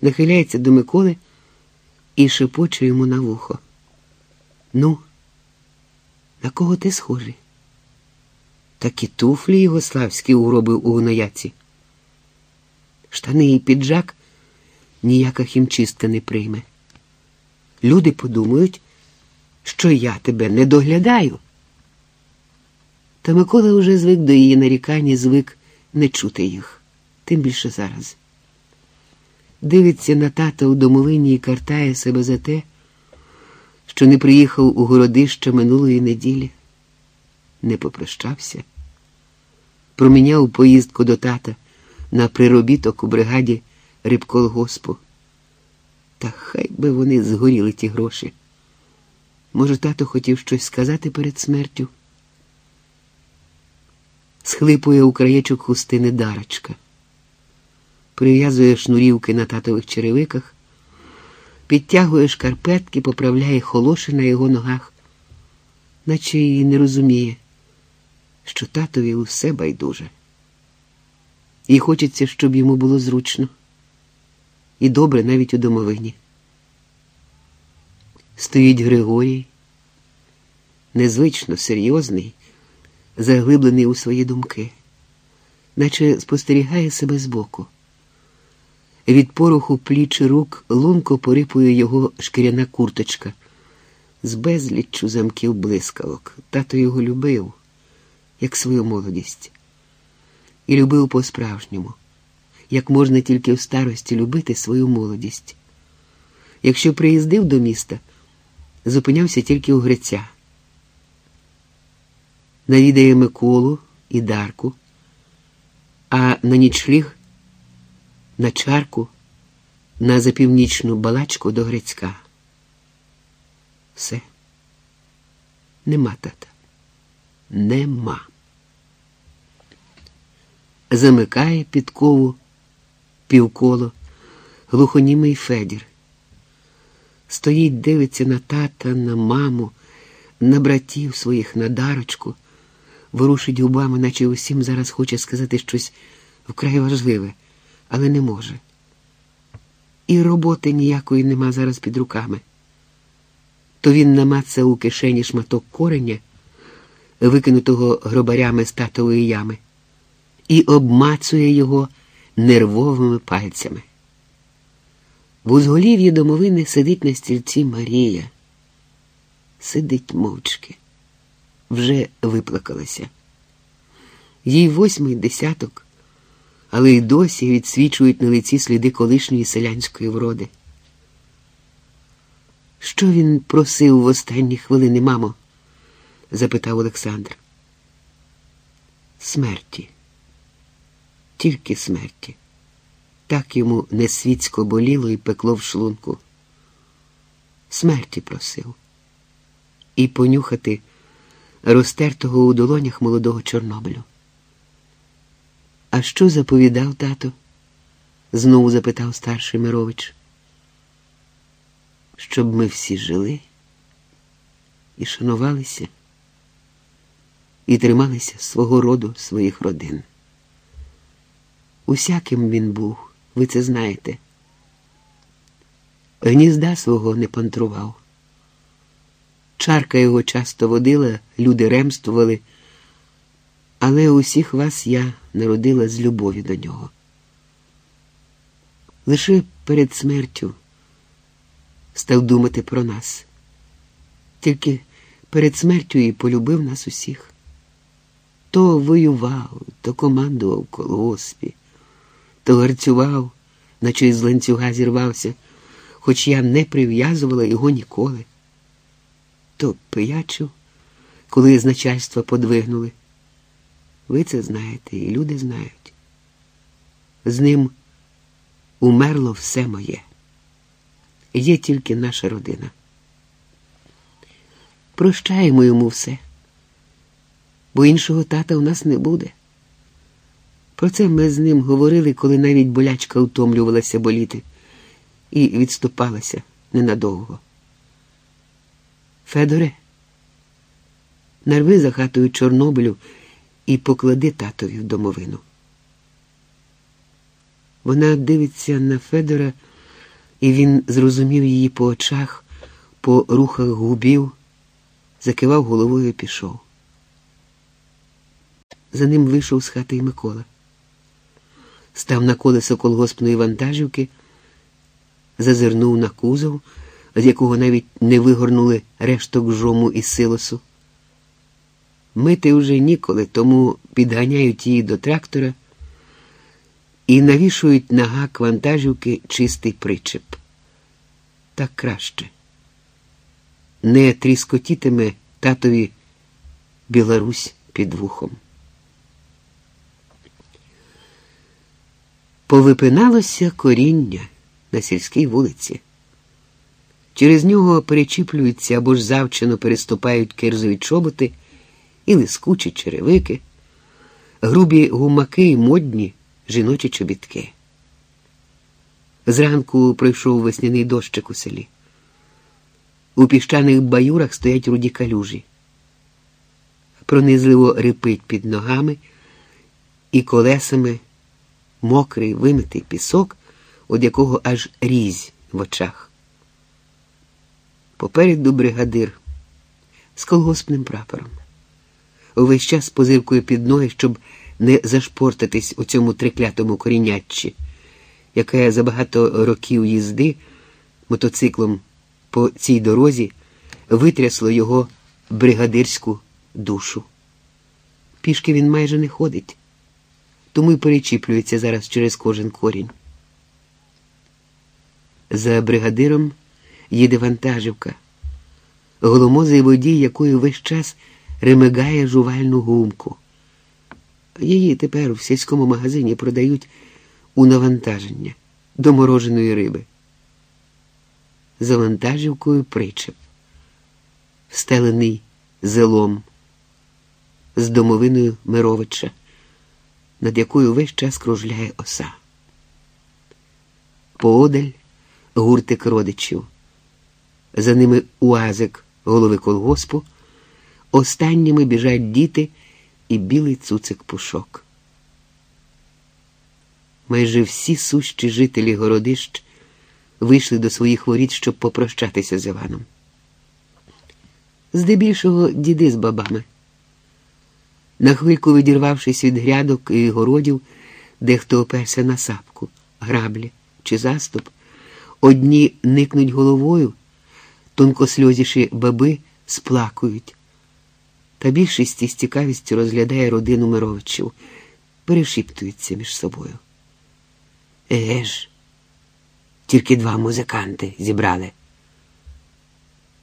нахиляється до Миколи і шепоче йому на вухо. Ну, на кого ти схожий? Такі туфлі його славські уробив у гнояці. Штани і піджак ніяка хімчистка не прийме. Люди подумають, що я тебе не доглядаю. Та Микола вже звик до її нарікань і звик не чути їх, тим більше зараз. Дивиться на тата у домовині і картає себе за те, що не приїхав у городище минулої неділі, не попрощався, проміняв поїздку до тата на приробіток у бригаді рибколгоспу. Та хай би вони згоріли ті гроші. Може, тато хотів щось сказати перед смертю? Схлипує у краєчок хустини дарочка, прив'язує шнурівки на татових черевиках, підтягує шкарпетки, поправляє холоші на його ногах, наче і не розуміє, що татові усе байдуже. І хочеться, щоб йому було зручно і добре навіть у домовині. Стоїть Григорій, незвично серйозний, заглиблений у свої думки, наче спостерігає себе збоку. Від пороху пліч рук лунко порипує його шкіряна курточка з безліччю замків блискавок. Тато його любив, як свою молодість, і любив по-справжньому як можна тільки в старості любити свою молодість. Якщо приїздив до міста, зупинявся тільки у Гриця. Навідає Миколу і Дарку, а на нічліг, на чарку, на запівнічну балачку до Грицька. Все. Нема тата. Нема. Замикає підкову півколо, глухонімий Федір. Стоїть, дивиться на тата, на маму, на братів своїх, на дарочку, ворушить губами, наче усім зараз хоче сказати щось вкрай важливе, але не може. І роботи ніякої нема зараз під руками. То він намацав у кишені шматок кореня, викинутого гробарями з татової ями, і обмацує його нервовими пальцями. В узголів'ї домовини сидить на стільці Марія. Сидить мовчки, вже виплакалася. Їй восьмий десяток, але й досі відсвічують на лиці сліди колишньої селянської вроди. Що він просив в останні хвилини, мамо? запитав Олександр. Смерті тільки смерті. Так йому несвітсько боліло і пекло в шлунку. Смерті просив і понюхати розтертого у долонях молодого Чорнобилю. А що заповідав тато? знову запитав старший Мирович. Щоб ми всі жили і шанувалися, і трималися свого роду, своїх родин. Усяким він був, ви це знаєте. Гнізда свого не пантрував. Чарка його часто водила, люди ремствували, але усіх вас я народила з любові до нього. Лише перед смертю став думати про нас, тільки перед смертю і полюбив нас усіх. То воював, то командував колгоспі то гарцював, наче із ланцюга зірвався, хоч я не прив'язувала його ніколи. То пиячив, коли з начальства подвигнули. Ви це знаєте, і люди знають. З ним умерло все моє. Є тільки наша родина. Прощаємо йому все, бо іншого тата у нас не буде. Про це ми з ним говорили, коли навіть болячка утомлювалася боліти і відступалася ненадовго. Федоре, нарви за хатою Чорнобилю і поклади татові в домовину. Вона дивиться на Федора і він зрозумів її по очах, по рухах губів, закивав головою і пішов. За ним вийшов з хати й Микола. Став на колесо колгоспної вантажівки, зазирнув на кузов, з якого навіть не вигорнули решток жому із силосу. Мити вже ніколи, тому підганяють її до трактора і навішують на гак вантажівки чистий причеп. Так краще. Не тріскотітиме татові Білорусь під вухом. Повипиналося коріння на сільській вулиці. Через нього перечіплюються або ж завчено переступають кирзові чоботи і лискучі черевики, грубі гумаки і модні жіночі чобітки. Зранку пройшов весняний дощик у селі. У піщаних баюрах стоять руді калюжі. Пронизливо рипить під ногами і колесами мокрий вимитий пісок, від якого аж різь в очах. Попереду бригадир з колгоспним прапором. Увесь час позиркує під ноги, щоб не зашпортитись у цьому триклятому коріняччі, яке за багато років їзди мотоциклом по цій дорозі витрясло його бригадирську душу. Пішки він майже не ходить, тому й перечіплюється зараз через кожен корінь. За бригадиром їде вантажівка, голомозий водій, якої весь час ремигає жувальну гумку. Її тепер в сільському магазині продають у навантаження до мороженої риби. За вантажівкою причеп, встелений зелом з домовиною Мировича, над якою весь час кружляє оса. Поодаль гуртик родичів, за ними уазик голови колгоспу, останніми біжать діти і білий цуцик пушок. Майже всі сущі жителі городищ вийшли до своїх воріт, щоб попрощатися з Іваном. Здебільшого діди з бабами. На хвильку відірвавшись від грядок і городів, дехто оперся на сапку, граблі чи заступ, одні никнуть головою, тонкосльозіші баби сплакують. Та більшість із цікавістю розглядає родину Мировичів, перешіптуються між собою. Еге ж, тільки два музиканти зібрали.